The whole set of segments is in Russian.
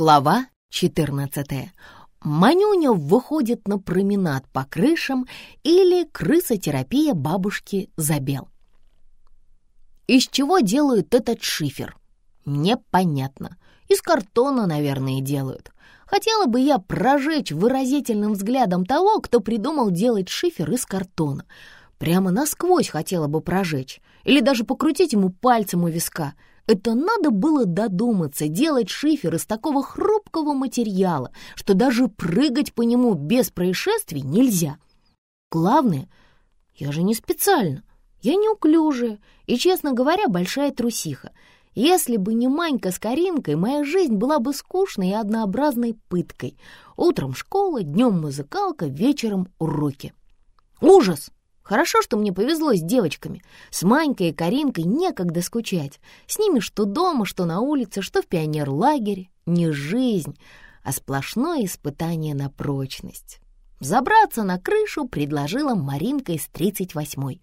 Глава 14. Манюня выходит на променад по крышам или крысотерапия бабушки Забел. Из чего делают этот шифер? Непонятно. Из картона, наверное, делают. Хотела бы я прожечь выразительным взглядом того, кто придумал делать шифер из картона. Прямо насквозь хотела бы прожечь. Или даже покрутить ему пальцем у виска — это надо было додуматься, делать шифер из такого хрупкого материала, что даже прыгать по нему без происшествий нельзя. Главное, я же не специально, я неуклюжая и, честно говоря, большая трусиха. Если бы не Манька с Каринкой, моя жизнь была бы скучной и однообразной пыткой. Утром школа, днем музыкалка, вечером уроки. Ужас! Хорошо, что мне повезло с девочками. С Манькой и Каринкой некогда скучать. С ними что дома, что на улице, что в пионерлагере. Не жизнь, а сплошное испытание на прочность. Забраться на крышу предложила Маринка из 38-й.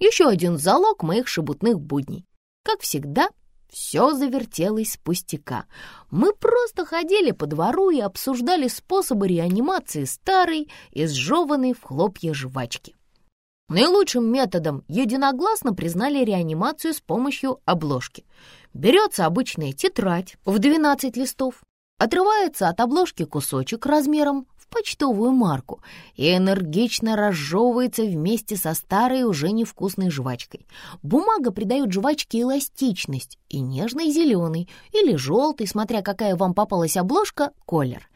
Еще один залог моих шебутных будней. Как всегда, все завертелось с пустяка. Мы просто ходили по двору и обсуждали способы реанимации старой, изжеванной в хлопья жвачки. Наилучшим методом единогласно признали реанимацию с помощью обложки. Берется обычная тетрадь в 12 листов, отрывается от обложки кусочек размером в почтовую марку и энергично разжевывается вместе со старой уже невкусной жвачкой. Бумага придает жвачке эластичность и нежный зеленый или желтый, смотря какая вам попалась обложка, колер.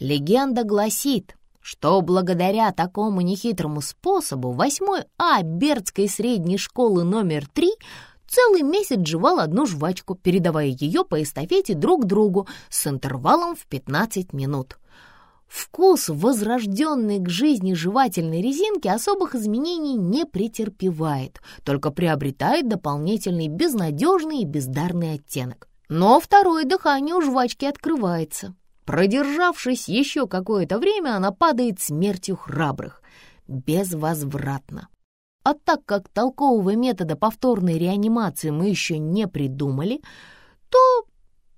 Легенда гласит, что благодаря такому нехитрому способу восьмой А Бердской средней школы номер три целый месяц жевал одну жвачку, передавая ее по эстафете друг другу с интервалом в 15 минут. Вкус, возрожденный к жизни жевательной резинки, особых изменений не претерпевает, только приобретает дополнительный безнадежный и бездарный оттенок. Но второе дыхание у жвачки открывается. Продержавшись еще какое-то время, она падает смертью храбрых, безвозвратно. А так как толкового метода повторной реанимации мы еще не придумали, то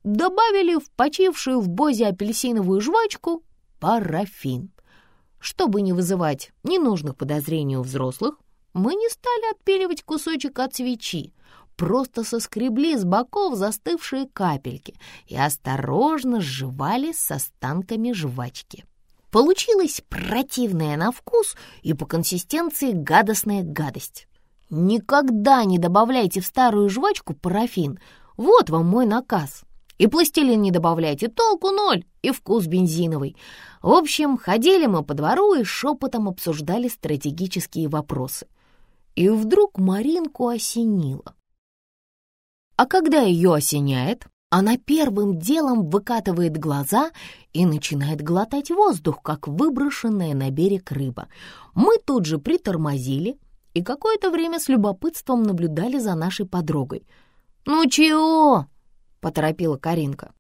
добавили в почившую в бозе апельсиновую жвачку парафин. Чтобы не вызывать ненужных подозрений у взрослых, мы не стали отпиливать кусочек от свечи, просто соскребли с боков застывшие капельки и осторожно сживали с останками жвачки. Получилась противная на вкус и по консистенции гадостная гадость. Никогда не добавляйте в старую жвачку парафин. Вот вам мой наказ. И пластилин не добавляйте, толку ноль, и вкус бензиновый. В общем, ходили мы по двору и шепотом обсуждали стратегические вопросы. И вдруг Маринку осенило. А когда ее осеняет, она первым делом выкатывает глаза и начинает глотать воздух, как выброшенная на берег рыба. Мы тут же притормозили и какое-то время с любопытством наблюдали за нашей подругой. «Ну чего?» — поторопила Каринка.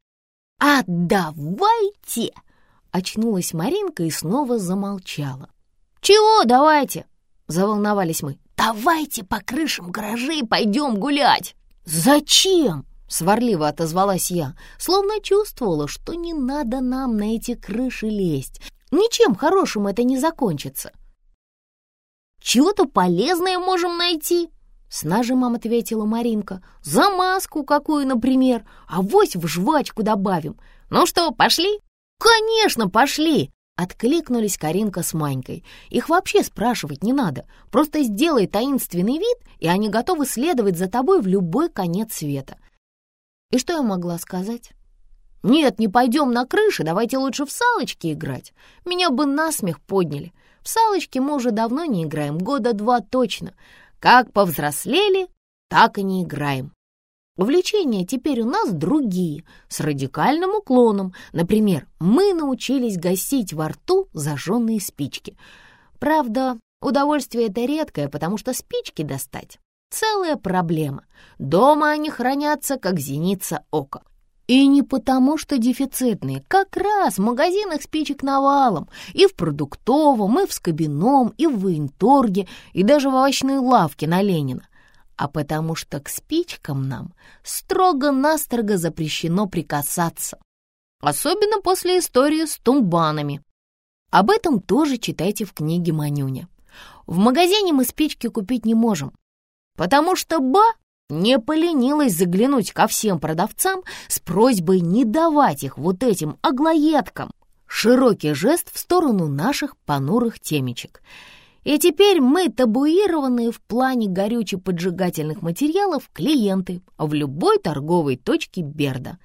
«А давайте!» — очнулась Маринка и снова замолчала. «Чего давайте?» — заволновались мы. «Давайте по крышам гаражей пойдем гулять!» «Зачем?» — сварливо отозвалась я, словно чувствовала, что не надо нам на эти крыши лезть. Ничем хорошим это не закончится. «Чего-то полезное можем найти», — с нажимом ответила Маринка. «Замазку какую, например, а вось в жвачку добавим. Ну что, пошли?» «Конечно, пошли!» Откликнулись Каринка с Манькой. Их вообще спрашивать не надо. Просто сделай таинственный вид, и они готовы следовать за тобой в любой конец света. И что я могла сказать? «Нет, не пойдем на крыше, давайте лучше в салочки играть. Меня бы насмех подняли. В салочки мы уже давно не играем, года два точно. Как повзрослели, так и не играем. Увлечения теперь у нас другие, с радикальным уклоном. Например, мы научились гасить во рту зажженные спички. Правда, удовольствие это редкое, потому что спички достать — целая проблема. Дома они хранятся, как зеница ока. И не потому, что дефицитные. Как раз в магазинах спичек навалом. И в продуктовом, и в скобяном, и в военторге, и даже в овощной лавке на Ленина а потому что к спичкам нам строго-настрого запрещено прикасаться. особенно после истории с тумбанами. Об этом тоже читайте в книге Манюня. В магазине мы спички купить не можем, потому что Ба не поленилась заглянуть ко всем продавцам с просьбой не давать их вот этим аглоедкам. Широкий жест в сторону наших понурых темечек. И теперь мы табуированные в плане горюче-поджигательных материалов клиенты в любой торговой точке Берда.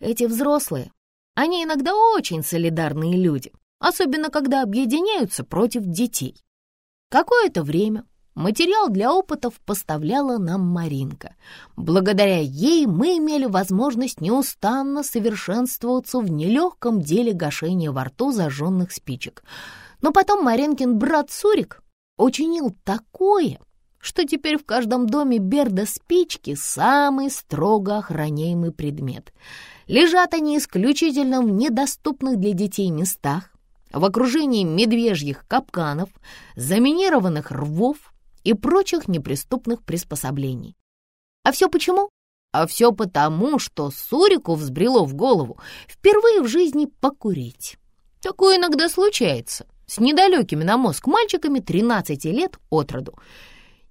Эти взрослые, они иногда очень солидарные люди, особенно когда объединяются против детей. Какое-то время Материал для опытов поставляла нам Маринка. Благодаря ей мы имели возможность неустанно совершенствоваться в нелегком деле гашения во рту зажженных спичек. Но потом Маринкин брат Сурик учинил такое, что теперь в каждом доме Берда спички — самый строго охраняемый предмет. Лежат они исключительно в недоступных для детей местах, в окружении медвежьих капканов, заминированных рвов, и прочих неприступных приспособлений. А все почему? А все потому, что Сурику взбрело в голову впервые в жизни покурить. Такое иногда случается с недалекими на мозг мальчиками 13 лет от роду.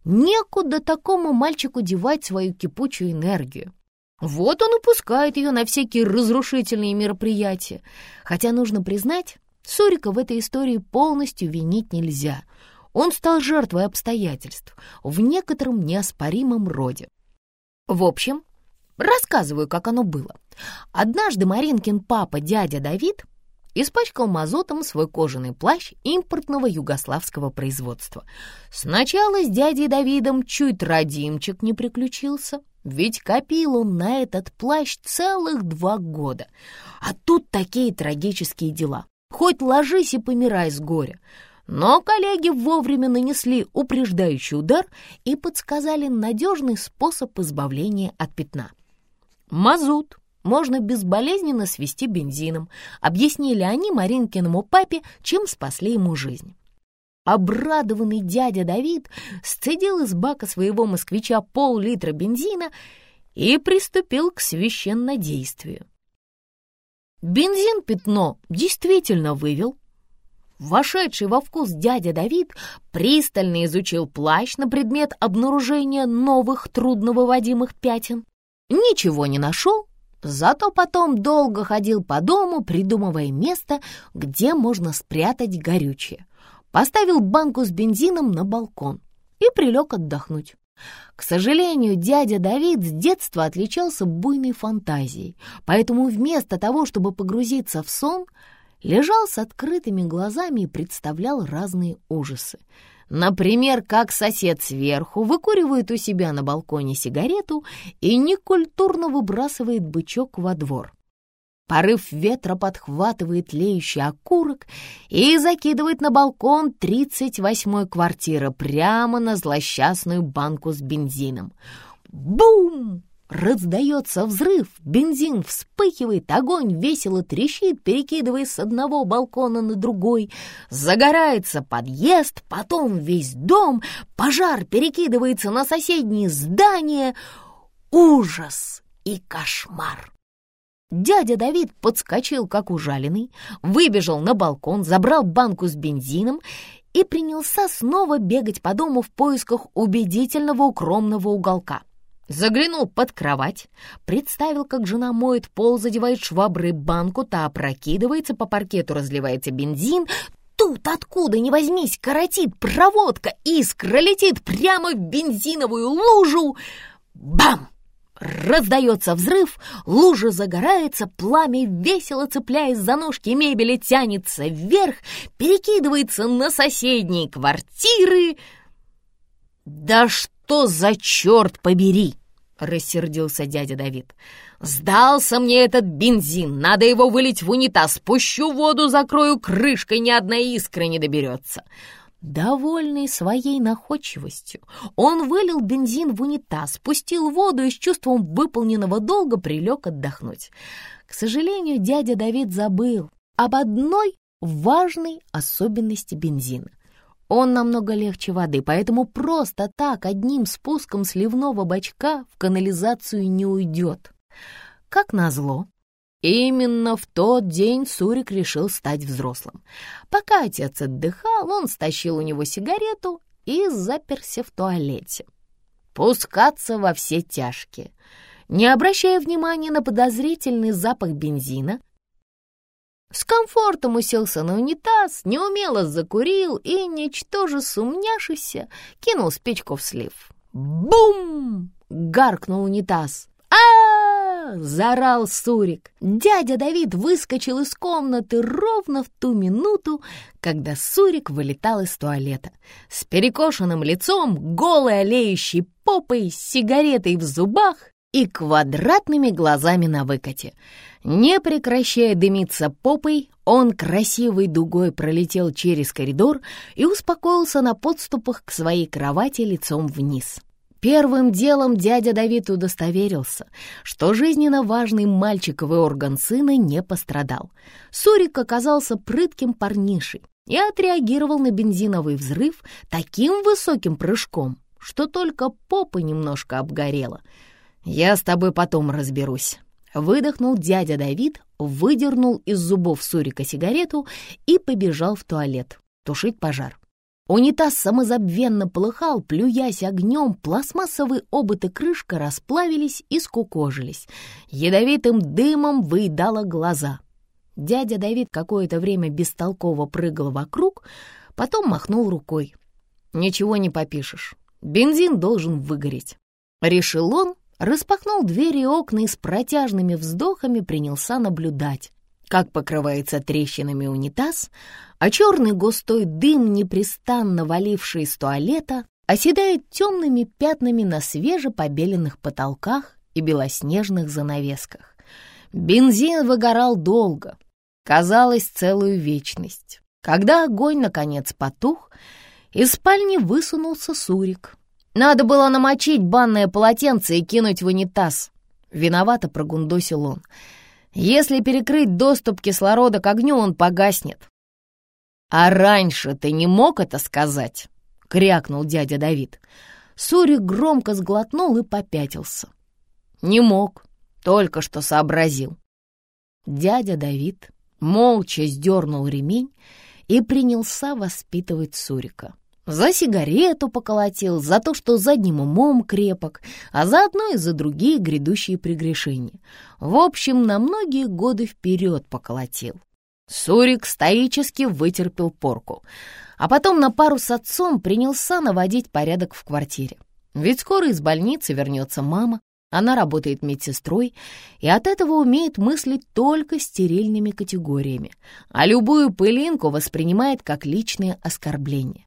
Некуда такому мальчику девать свою кипучую энергию. Вот он и пускает ее на всякие разрушительные мероприятия. Хотя, нужно признать, Сурика в этой истории полностью винить нельзя — он стал жертвой обстоятельств в некотором неоспоримом роде. В общем, рассказываю, как оно было. Однажды Маринкин папа, дядя Давид, испачкал мазутом свой кожаный плащ импортного югославского производства. Сначала с дядей Давидом чуть родимчик не приключился, ведь копил он на этот плащ целых два года. А тут такие трагические дела. Хоть ложись и помирай с горя. Но коллеги вовремя нанесли упреждающий удар и подсказали надежный способ избавления от пятна. Мазут можно безболезненно свести бензином, объяснили они Маринкиному папе, чем спасли ему жизнь. Обрадованный дядя Давид сцедил из бака своего москвича пол-литра бензина и приступил к священнодействию. Бензин пятно действительно вывел, Вошедший во вкус дядя Давид пристально изучил плащ на предмет обнаружения новых трудновыводимых пятен. Ничего не нашел, зато потом долго ходил по дому, придумывая место, где можно спрятать горючее. Поставил банку с бензином на балкон и прилег отдохнуть. К сожалению, дядя Давид с детства отличался буйной фантазией, поэтому вместо того, чтобы погрузиться в сон, лежал с открытыми глазами и представлял разные ужасы. Например, как сосед сверху выкуривает у себя на балконе сигарету и некультурно выбрасывает бычок во двор. Порыв ветра подхватывает леющий окурок и закидывает на балкон 38-й квартиры прямо на злосчастную банку с бензином. Бум! Раздается взрыв, бензин вспыхивает, огонь весело трещит, перекидываясь с одного балкона на другой. Загорается подъезд, потом весь дом, пожар перекидывается на соседние здания. Ужас и кошмар! Дядя Давид подскочил, как ужаленный, выбежал на балкон, забрал банку с бензином и принялся снова бегать по дому в поисках убедительного укромного уголка. Заглянул под кровать, представил, как жена моет пол, задевает шваброй банку, та опрокидывается, по паркету разливается бензин. Тут, откуда ни возьмись, коротит проводка, искра летит прямо в бензиновую лужу. Бам! Раздается взрыв, лужа загорается, пламя весело цепляясь за ножки мебели тянется вверх, перекидывается на соседние квартиры. Да что? Что за черт побери?» — рассердился дядя Давид. «Сдался мне этот бензин, надо его вылить в унитаз, спущу воду, закрою крышкой, ни одна искра не доберется». Довольный своей находчивостью, он вылил бензин в унитаз, спустил воду и с чувством выполненного долга прилег отдохнуть. К сожалению, дядя Давид забыл об одной важной особенности бензина — он намного легче воды, поэтому просто так одним спуском сливного бачка в канализацию не уйдет. Как назло, Именно в тот день Сурик решил стать взрослым. Пока отец отдыхал, он стащил у него сигарету и заперся в туалете. Пускаться во все тяжкие. Не обращая внимания на подозрительный запах бензина, с комфортом уселся на унитаз, неумело закурил и, ничтоже сумняшися, кинул спичку в слив. «Бум!» — гаркнул унитаз. а заорал Сурик. Дядя Давид выскочил из комнаты ровно в ту минуту, когда Сурик вылетал из туалета. С перекошенным лицом, голой олеющей попой, сигаретой в зубах и квадратными глазами на выкате. Не прекращая дымиться попой, он красивой дугой пролетел через коридор и успокоился на подступах к своей кровати лицом вниз. Первым делом дядя Давид удостоверился, что жизненно важный мальчиковый орган сына не пострадал. Сурик оказался прытким парнишей и отреагировал на бензиновый взрыв таким высоким прыжком, что только попа немножко обгорела — «Я с тобой потом разберусь», — выдохнул дядя Давид, выдернул из зубов Сурика сигарету и побежал в туалет тушить пожар. Унитаз самозабвенно полыхал, плюясь огнем, пластмассовые обод и крышка расплавились и скукожились. Ядовитым дымом выедало глаза. Дядя Давид какое-то время бестолково прыгал вокруг, потом махнул рукой. «Ничего не попишешь. Бензин должен выгореть». Решил он распахнул двери и окна и с протяжными вздохами принялся наблюдать, как покрывается трещинами унитаз, а черный густой дым, непрестанно валивший из туалета, оседает темными пятнами на свежепобеленных потолках и белоснежных занавесках. Бензин выгорал долго, казалось, целую вечность. Когда огонь, наконец, потух, из спальни высунулся Сурик — надо было намочить банное полотенце и кинуть в унитаз. Виновато прогундосил он. Если перекрыть доступ кислорода к огню, он погаснет. «А раньше ты не мог это сказать?» — крякнул дядя Давид. Сурик громко сглотнул и попятился. «Не мог, только что сообразил». Дядя Давид молча сдернул ремень и принялся воспитывать Сурика. За сигарету поколотил, за то, что задним умом крепок, а заодно и за другие грядущие прегрешения. В общем, на многие годы вперед поколотил. Сурик стоически вытерпел порку, а потом на пару с отцом принялся наводить порядок в квартире. Ведь скоро из больницы вернется мама, она работает медсестрой и от этого умеет мыслить только стерильными категориями, а любую пылинку воспринимает как личное оскорбление.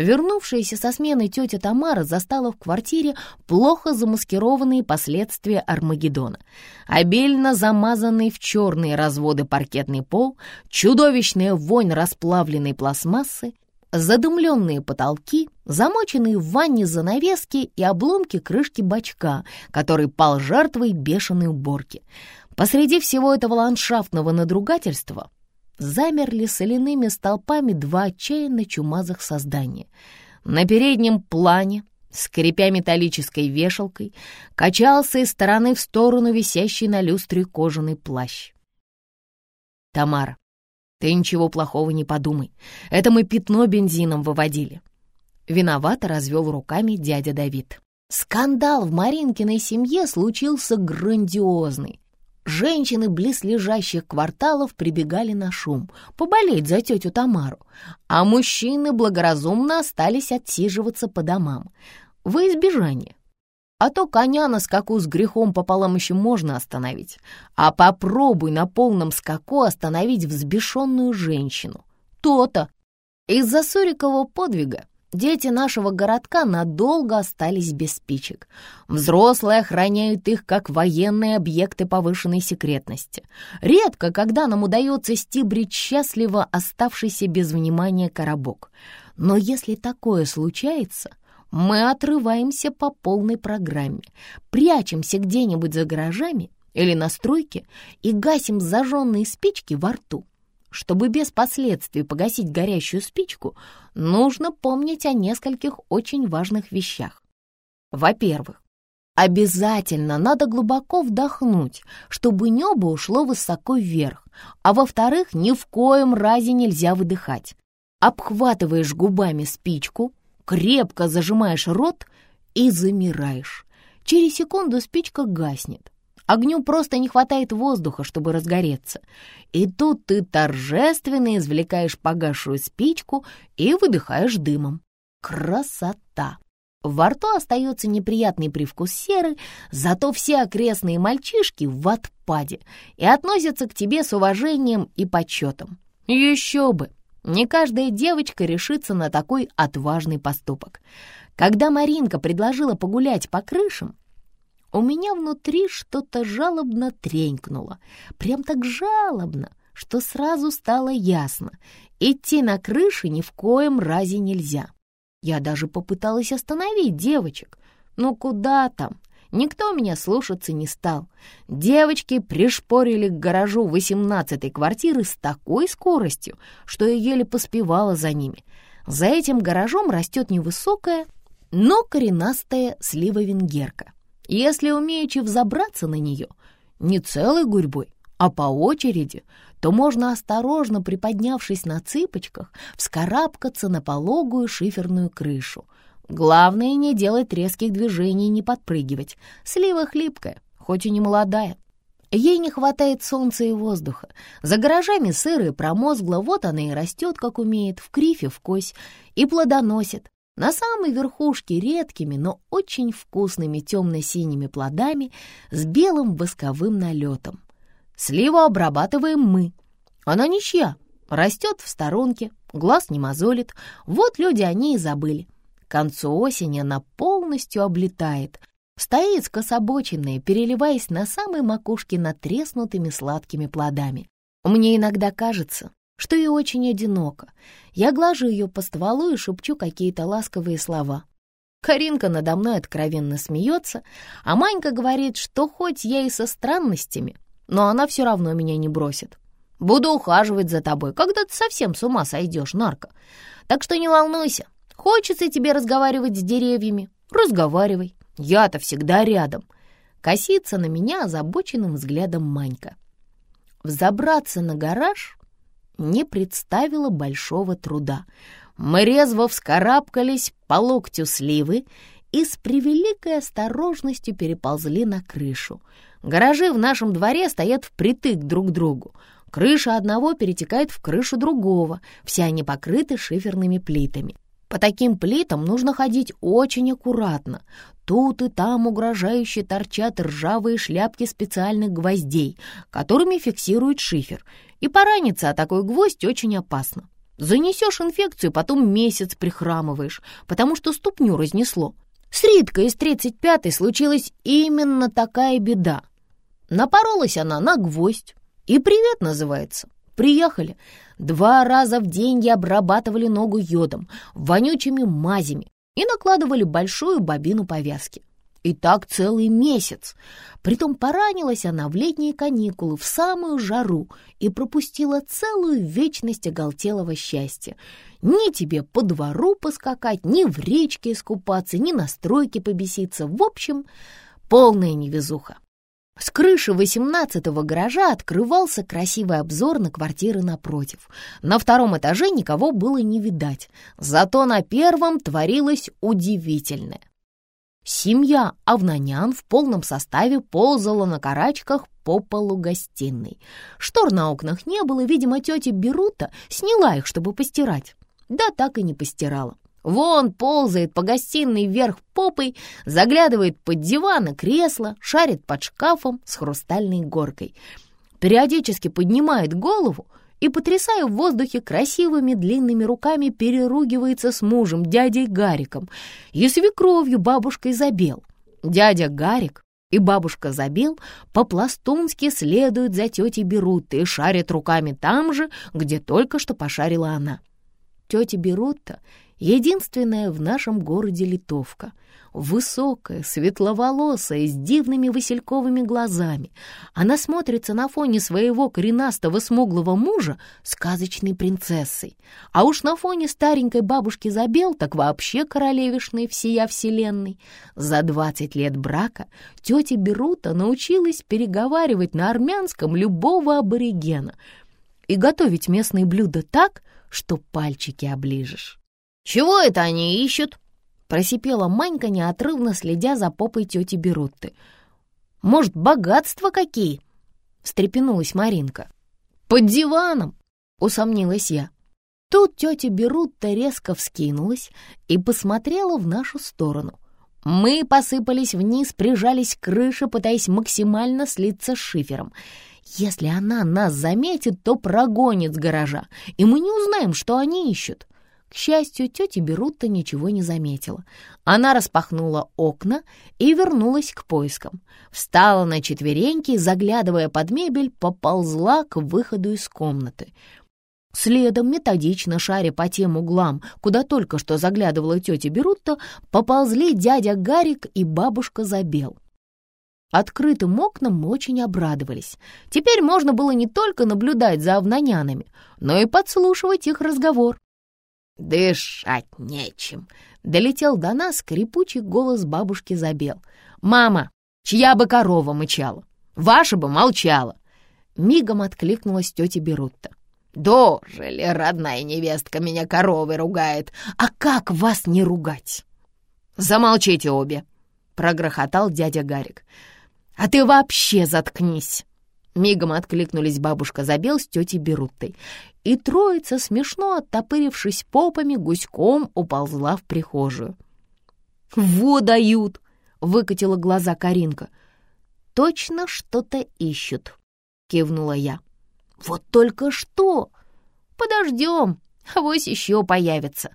Вернувшаяся со смены тетя Тамара застала в квартире плохо замаскированные последствия Армагеддона. Обильно замазанный в черные разводы паркетный пол, чудовищная вонь расплавленной пластмассы, задымленные потолки, замоченные в ванне занавески и обломки крышки бачка, который пал жертвой бешеной уборки. Посреди всего этого ландшафтного надругательства замерли соляными столпами два отчаянно чумазых создания. На переднем плане, скрипя металлической вешалкой, качался из стороны в сторону висящий на люстре кожаный плащ. «Тамара, ты ничего плохого не подумай. Это мы пятно бензином выводили». Виновато развел руками дядя Давид. Скандал в Маринкиной семье случился грандиозный. Женщины близлежащих кварталов прибегали на шум, поболеть за тетю Тамару, а мужчины благоразумно остались отсиживаться по домам. Во избежание. А то коня на скаку с грехом пополам еще можно остановить, а попробуй на полном скаку остановить взбешенную женщину. То-то. Из-за Сурикового подвига Дети нашего городка надолго остались без спичек. Взрослые охраняют их как военные объекты повышенной секретности. Редко, когда нам удается стибрить счастливо оставшийся без внимания коробок. Но если такое случается, мы отрываемся по полной программе, прячемся где-нибудь за гаражами или на стройке и гасим зажженные спички во рту. Чтобы без последствий погасить горящую спичку, нужно помнить о нескольких очень важных вещах. Во-первых, Обязательно надо глубоко вдохнуть, чтобы небо ушло высоко вверх, а во-вторых, ни в коем разе нельзя выдыхать. Обхватываешь губами спичку, крепко зажимаешь рот и замираешь. Через секунду спичка гаснет. Огню просто не хватает воздуха, чтобы разгореться. И тут ты торжественно извлекаешь погасшую спичку и выдыхаешь дымом. Красота! Во рту остается неприятный привкус серы, зато все окрестные мальчишки в отпаде и относятся к тебе с уважением и почетом. Еще бы! Не каждая девочка решится на такой отважный поступок. Когда Маринка предложила погулять по крышам, у меня внутри что-то жалобно тренькнуло. Прям так жалобно, что сразу стало ясно. Идти на крыше ни в коем разе нельзя. Я даже попыталась остановить девочек. Но куда там? Никто меня слушаться не стал. Девочки пришпорили к гаражу восемнадцатой квартиры с такой скоростью, что я еле поспевала за ними. За этим гаражом растет невысокая, но коренастая слива-венгерка. Если умеючи взобраться на нее, не целой гурьбой, а по очереди, то можно, осторожно приподнявшись на цыпочках, вскарабкаться на пологую шиферную крышу. Главное, не делать резких движений и не подпрыгивать. Слива хлипкая, хоть и не молодая. Ей не хватает солнца и воздуха. За гаражами сыро и промозгло, вот она и растет, как умеет, в крифе, в кось, и плодоносит. На самой верхушке редкими, но очень вкусными темно-синими плодами с белым восковым налетом. Сливу обрабатываем мы. Она ничья, растет в сторонке, глаз не мозолит. Вот люди о ней и забыли. К концу осени она полностью облетает, стоит скособоченная, переливаясь на самой макушке натреснутыми сладкими плодами. Мне иногда кажется, что ей очень одиноко. Я глажу ее по стволу и шепчу какие-то ласковые слова. Каринка надо мной откровенно смеется, а Манька говорит, что хоть я и со странностями, но она все равно меня не бросит. Буду ухаживать за тобой, когда ты совсем с ума сойдешь, нарко. Так что не волнуйся. Хочется тебе разговаривать с деревьями? Разговаривай. Я-то всегда рядом. Косится на меня озабоченным взглядом Манька. Взобраться на гараж не представило большого труда. Мы резво вскарабкались по локтю сливы и с превеликой осторожностью переползли на крышу. Гаражи в нашем дворе стоят впритык друг к другу. Крыша одного перетекает в крышу другого, все они покрыты шиферными плитами. По таким плитам нужно ходить очень аккуратно. Тут и там угрожающе торчат ржавые шляпки специальных гвоздей, которыми фиксируют шифер, и пораниться о такой гвоздь очень опасно. Занесешь инфекцию, потом месяц прихрамываешь, потому что ступню разнесло. С Риткой из 35-й случилась именно такая беда. Напоролась она на гвоздь. И привет называется. Приехали. Два раза в день я обрабатывали ногу йодом, вонючими мазями и накладывали большую бобину повязки. И так целый месяц. Притом поранилась она в летние каникулы, в самую жару, и пропустила целую вечность оголтелого счастья. Ни тебе по двору поскакать, ни в речке искупаться, ни на стройке побеситься. В общем, полная невезуха. С крыши восемнадцатого гаража открывался красивый обзор на квартиры напротив. На втором этаже никого было не видать, зато на первом творилось удивительное. Семья Авнанян в полном составе ползала на карачках по полу гостиной. Штор на окнах не было, видимо, тетя Берута сняла их, чтобы постирать. Да так и не постирала. Вон ползает по гостиной вверх попой, заглядывает под диван и кресло, шарит под шкафом с хрустальной горкой. Периодически поднимает голову и, потрясая в воздухе красивыми длинными руками, переругивается с мужем, дядей Гариком, и свекровью бабушкой Забел. Дядя Гарик и бабушка Забел по-пластунски следуют за тетей Берут и шарят руками там же, где только что пошарила она. Тетя Берутта единственная в нашем городе литовка. Высокая, светловолосая, с дивными васильковыми глазами. Она смотрится на фоне своего коренастого смуглого мужа сказочной принцессой. А уж на фоне старенькой бабушки Забел так вообще королевишной всея вселенной. За двадцать лет брака тетя Берута научилась переговаривать на армянском любого аборигена и готовить местные блюда так, что пальчики оближешь. «Чего это они ищут?» — просипела Манька, неотрывно следя за попой тети Берутты. «Может, богатства какие?» — встрепенулась Маринка. «Под диваном!» — усомнилась я. Тут тетя Берутта резко вскинулась и посмотрела в нашу сторону. Мы посыпались вниз, прижались к крыше, пытаясь максимально слиться с шифером. Если она нас заметит, то прогонит с гаража, и мы не узнаем, что они ищут. К счастью, тетя Берутта ничего не заметила. Она распахнула окна и вернулась к поискам. Встала на четвереньки заглядывая под мебель, поползла к выходу из комнаты. Следом, методично шаря по тем углам, куда только что заглядывала тетя Берутта, поползли дядя Гарик и бабушка Забел. Открытым окнам очень обрадовались. Теперь можно было не только наблюдать за овнонянами, но и подслушивать их разговор. «Дышать нечем!» — долетел до нас скрипучий голос бабушки Забел. «Мама, чья бы корова мычала? Ваша бы молчала!» Мигом откликнулась тетя Берутта. «Дожили, родная невестка меня коровой ругает. А как вас не ругать?» «Замолчите обе!» — прогрохотал дядя Гарик. «А ты вообще заткнись!» Мигом откликнулись бабушка Забел с тетей Беруттой, и троица, смешно оттопырившись попами, гуськом уползла в прихожую. «Во дают!» — выкатила глаза Каринка. «Точно что-то ищут», — кивнула я. «Вот только что! Подождем, авось еще появится».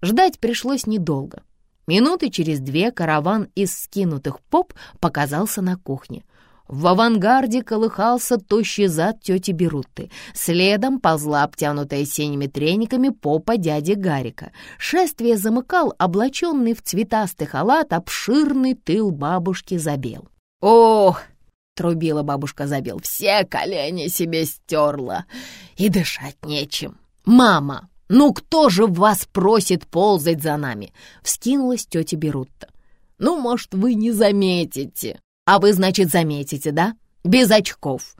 Ждать пришлось недолго. Минуты через две караван из скинутых поп показался на кухне — в авангарде колыхался тощий зад тети Берутты. Следом ползла обтянутая синими трениками попа дяди Гарика. Шествие замыкал облаченный в цветастый халат обширный тыл бабушки Забел. «Ох!» — трубила бабушка Забел. «Все колени себе стерла, и дышать нечем. Мама, ну кто же вас просит ползать за нами?» — вскинулась тетя Берутта. «Ну, может, вы не заметите», а вы, значит, заметите, да? Без очков.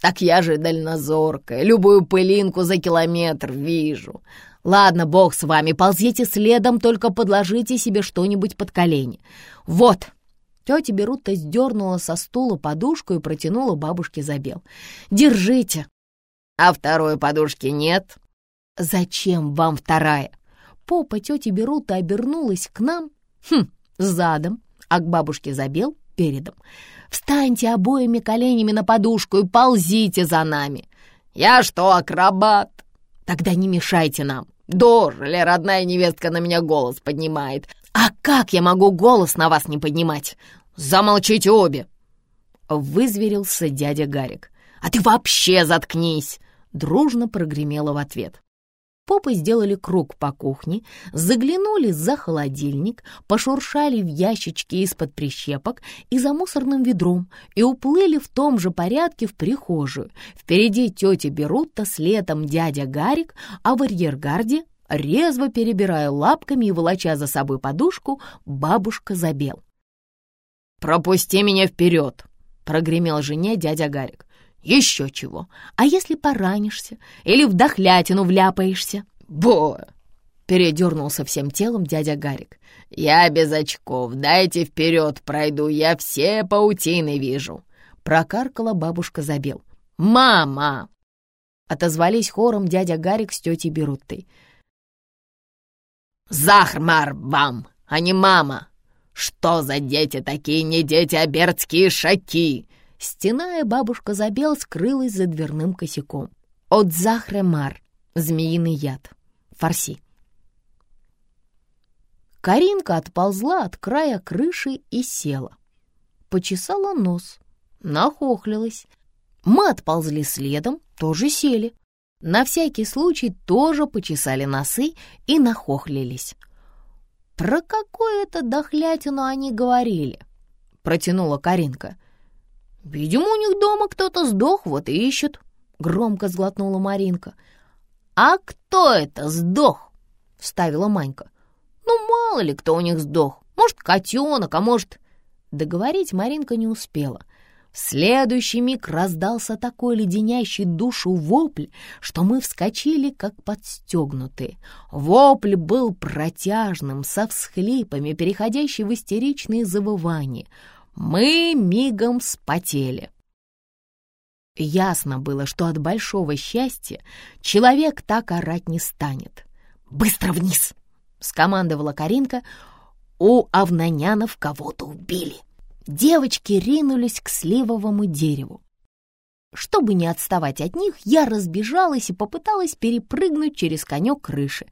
Так я же дальнозоркая, любую пылинку за километр вижу. Ладно, бог с вами, ползите следом, только подложите себе что-нибудь под колени. Вот. Тетя Берутта сдернула со стула подушку и протянула бабушке Забел. Держите. А второй подушки нет. Зачем вам вторая? Попа тети Берутта обернулась к нам, хм, задом, а к бабушке Забел передом. «Встаньте обоими коленями на подушку и ползите за нами!» «Я что, акробат?» «Тогда не мешайте нам!» «Дожили, родная невестка на меня голос поднимает!» «А как я могу голос на вас не поднимать?» «Замолчите обе!» Вызверился дядя Гарик. «А ты вообще заткнись!» Дружно прогремело в ответ. Попы сделали круг по кухне, заглянули за холодильник, пошуршали в ящичке из-под прищепок и за мусорным ведром и уплыли в том же порядке в прихожую. Впереди тетя Берутта, следом дядя Гарик, а в арьергарде, резво перебирая лапками и волоча за собой подушку, бабушка Забел. «Пропусти меня вперед!» — прогремел жене дядя Гарик. Еще чего. А если поранишься или в дохлятину вляпаешься? Бо! Передернулся всем телом дядя Гарик. «Я без очков, дайте вперед пройду, я все паутины вижу!» Прокаркала бабушка Забел. «Мама!» Отозвались хором дядя Гарик с тетей Беруттой. «Захмар вам, а не мама! Что за дети такие, не дети, а бердские шаки!» Стеная бабушка Забел скрылась за дверным косяком. От захремар, змеиный яд, фарси. Каринка отползла от края крыши и села. Почесала нос, нахохлилась. Мы отползли следом, тоже сели. на всякий случай тоже почесали носы и нахохлились. «Про какую это дохлятину они говорили?» — протянула Каринка. «Видимо, у них дома кто-то сдох, вот и ищут», — громко сглотнула Маринка. «А кто это сдох?» — вставила Манька. «Ну, мало ли кто у них сдох. Может, котенок, а может...» Договорить Маринка не успела. В следующий миг раздался такой леденящий душу вопль, что мы вскочили, как подстегнутые. Вопль был протяжным, со всхлипами, переходящий в истеричные завывания. Мы мигом спотели. Ясно было, что от большого счастья человек так орать не станет. «Быстро вниз!» — скомандовала Каринка. «У Авнанянов кого-то убили!» Девочки ринулись к сливовому дереву. Чтобы не отставать от них, я разбежалась и попыталась перепрыгнуть через конек крыши.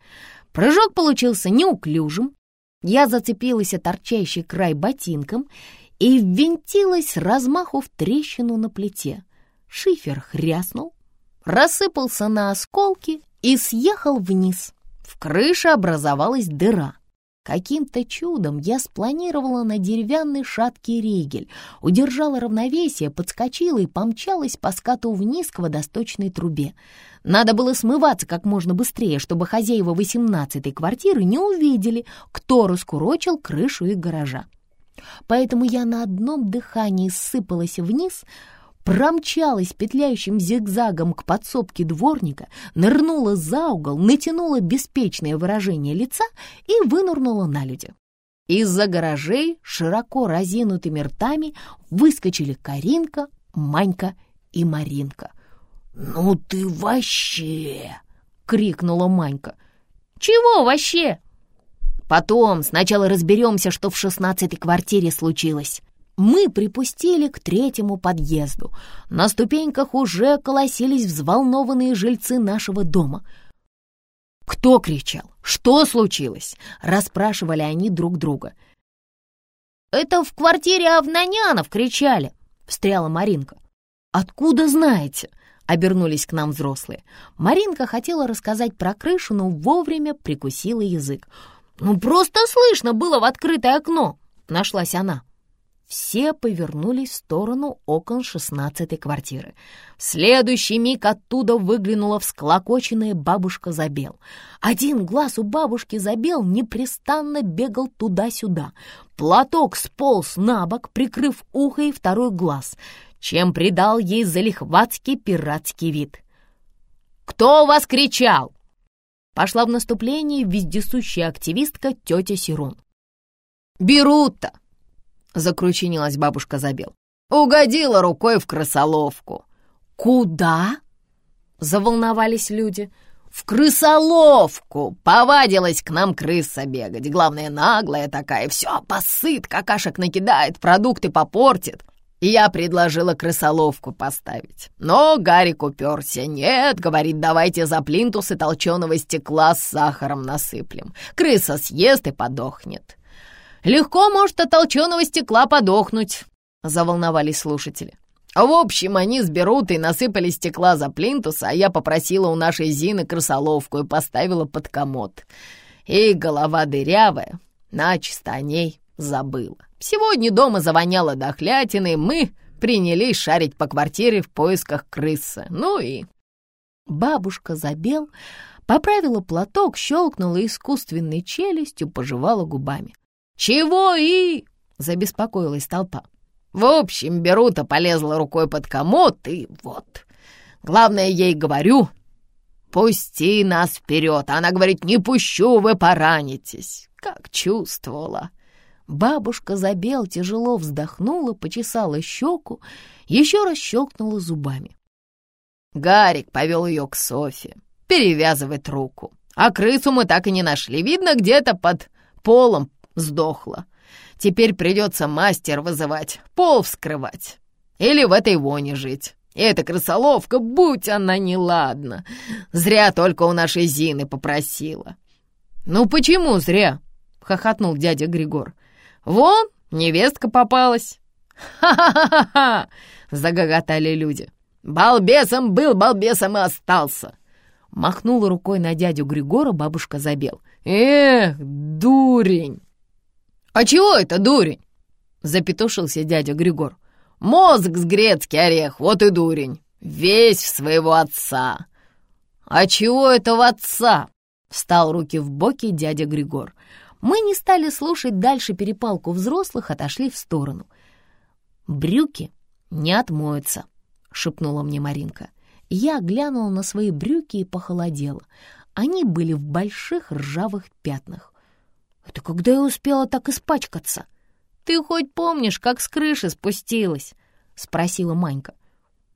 Прыжок получился неуклюжим. Я зацепилась о торчащий край ботинком и ввинтилась размаху в трещину на плите. Шифер хряснул, рассыпался на осколки и съехал вниз. В крыше образовалась дыра. Каким-то чудом я спланировала на деревянный шаткий ригель, удержала равновесие, подскочила и помчалась по скату вниз к водосточной трубе. Надо было смываться как можно быстрее, чтобы хозяева восемнадцатой квартиры не увидели, кто раскурочил крышу их гаража. Поэтому я на одном дыхании сыпалась вниз, промчалась петляющим зигзагом к подсобке дворника, нырнула за угол, натянула беспечное выражение лица и вынырнула на люди. Из-за гаражей широко разинутыми ртами выскочили Каринка, Манька и Маринка. «Ну ты вообще!» — крикнула Манька. «Чего вообще?» «Потом, сначала разберемся, что в шестнадцатой квартире случилось», мы припустили к третьему подъезду. На ступеньках уже колосились взволнованные жильцы нашего дома. «Кто кричал? Что случилось?» — расспрашивали они друг друга. «Это в квартире Авнанянов кричали!» — встряла Маринка. «Откуда знаете?» — обернулись к нам взрослые. Маринка хотела рассказать про крышу, но вовремя прикусила язык. «Ну, просто слышно было в открытое окно!» — нашлась она. Все повернулись в сторону окон шестнадцатой квартиры. В следующий миг оттуда выглянула всклокоченная бабушка Забел. Один глаз у бабушки Забел непрестанно бегал туда-сюда. Платок сполз на бок, прикрыв ухо и второй глаз, чем придал ей залихватский пиратский вид. «Кто у вас кричал?» Пошла в наступление вездесущая активистка тетя Сирон. «Берут-то!» — закручинилась бабушка Забел. «Угодила рукой в крысоловку». «Куда?» — заволновались люди. «В крысоловку! Повадилась к нам крыса бегать. Главное, наглая такая, все посыт, какашек накидает, продукты попортит. Я предложила крысоловку поставить. Но Гарик уперся. «Нет, — говорит, — давайте за плинтусы толченого стекла с сахаром насыплем. Крыса съест и подохнет». Легко может от толченого стекла подохнуть», — заволновались слушатели. В общем, они сберут и насыпали стекла за плинтус, а я попросила у нашей Зины крысоловку и поставила под комод. И голова дырявая, начисто о ней забыла. Сегодня дома завоняло дохлятиной, мы принялись шарить по квартире в поисках крысы. Ну и... Бабушка Забел поправила платок, щелкнула искусственной челюстью, пожевала губами. «Чего и?» — забеспокоилась толпа. В общем, Берута полезла рукой под комод, и вот. Главное, ей говорю, пусти нас вперед. Она говорит, не пущу, вы поранитесь. Как чувствовала. Бабушка Забел тяжело вздохнула, почесала щеку, еще раз щелкнула зубами. Гарик повел ее к Софе, перевязывать руку. А крысу мы так и не нашли. Видно, где-то под полом сдохла. Теперь придется мастер вызывать, пол вскрывать. Или в этой воне жить. Эта крысоловка, будь она неладна. Зря только у нашей Зины попросила. «Ну почему зря?» — хохотнул дядя Григор. «Вон, невестка попалась». «Ха-ха-ха-ха!» — загоготали люди. «Балбесом был, балбесом и остался. Махнула рукой на дядю Григора бабушка Забел. «Эх, дурень!» «А чего это дурень?» Запетушился дядя Григор. «Мозг с грецкий орех, вот и дурень. Весь в своего отца». «А чего это в отца?» Встал руки в боки дядя Григор. Мы не стали слушать дальше перепалку взрослых, отошли в сторону. «Брюки не отмоются», — шепнула мне Маринка. Я глянула на свои брюки и похолодела. Они были в больших ржавых пятнах. Это когда я успела так испачкаться? Ты хоть помнишь, как с крыши спустилась? Спросила Манька.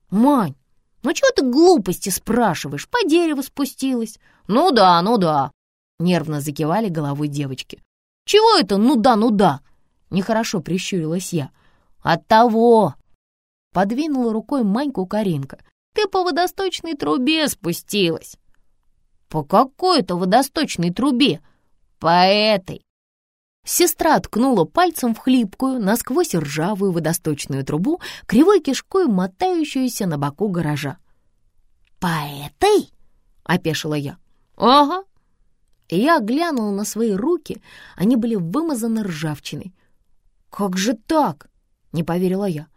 Мань, ну чего ты глупости спрашиваешь? По дереву спустилась. Ну да, ну да. Нервно закивали головой девочки. Чего это ну да, ну да? Нехорошо прищурилась я. От того. Подвинула рукой Маньку Каринка. Ты по водосточной трубе спустилась». «По какой-то водосточной трубе?» «По этой». Сестра ткнула пальцем в хлипкую, насквозь ржавую водосточную трубу, кривой кишкой мотающуюся на боку гаража. «По этой?» — опешила я. «Ага». Я глянула на свои руки, они были вымазаны ржавчиной. «Как же так?» — не поверила я.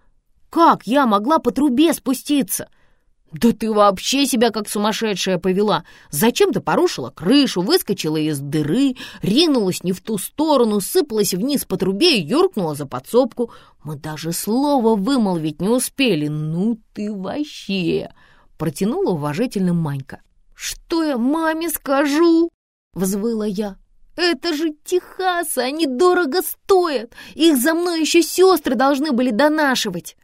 «Как я могла по трубе спуститься?» «Да ты вообще себя как сумасшедшая повела! Зачем ты порушила крышу, выскочила из дыры, ринулась не в ту сторону, сыпалась вниз по трубе и юркнула за подсобку? Мы даже слова вымолвить не успели. Ну ты вообще!» Протянула уважительно Манька. «Что я маме скажу?» — взвыла я. «Это же Техасы, они дорого стоят! Их за мной еще сестры должны были донашивать!»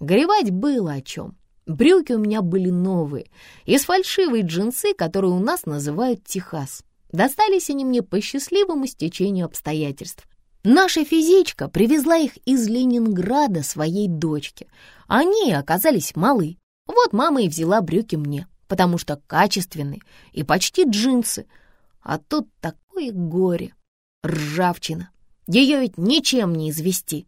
Горевать было о чем. Брюки у меня были новые, из фальшивой джинсы, которые у нас называют Техас. Достались они мне по счастливому стечению обстоятельств. Наша физичка привезла их из Ленинграда своей дочке. Они оказались малы. Вот мама и взяла брюки мне, потому что качественные и почти джинсы. А тут такое горе, ржавчина. Ее ведь ничем не извести.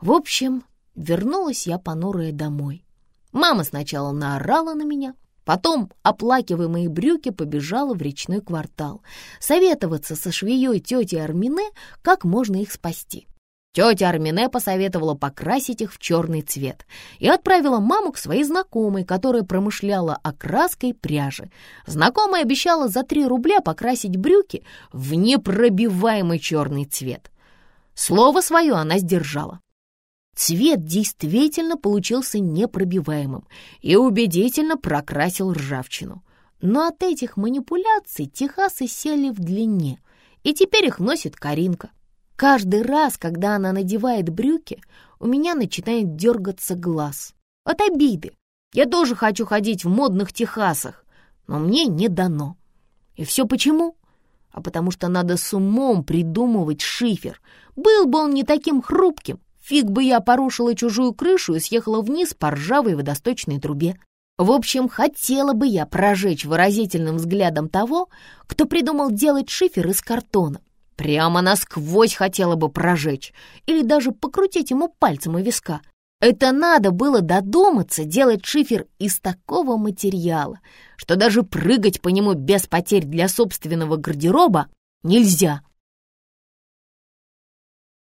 В общем, вернулась я понурая домой. Мама сначала наорала на меня, потом, оплакивая мои брюки, побежала в речной квартал советоваться со швеей тетей Армине, как можно их спасти. Тетя Армине посоветовала покрасить их в черный цвет и отправила маму к своей знакомой, которая промышляла окраской пряжи. Знакомая обещала за 3 рубля покрасить брюки в непробиваемый черный цвет. Слово свое она сдержала. Цвет действительно получился непробиваемым и убедительно прокрасил ржавчину. Но от этих манипуляций Техасы сели в длине, и теперь их носит Каринка. Каждый раз, когда она надевает брюки, у меня начинает дергаться глаз. От обиды. Я тоже хочу ходить в модных Техасах, но мне не дано. И все почему? А потому что надо с умом придумывать шифер. Был бы он не таким хрупким, Фиг бы я порушила чужую крышу и съехала вниз по ржавой водосточной трубе. В общем, хотела бы я прожечь выразительным взглядом того, кто придумал делать шифер из картона. Прямо насквозь хотела бы прожечь или даже покрутить ему пальцем у виска. Это надо было додуматься делать шифер из такого материала, что даже прыгать по нему без потерь для собственного гардероба нельзя.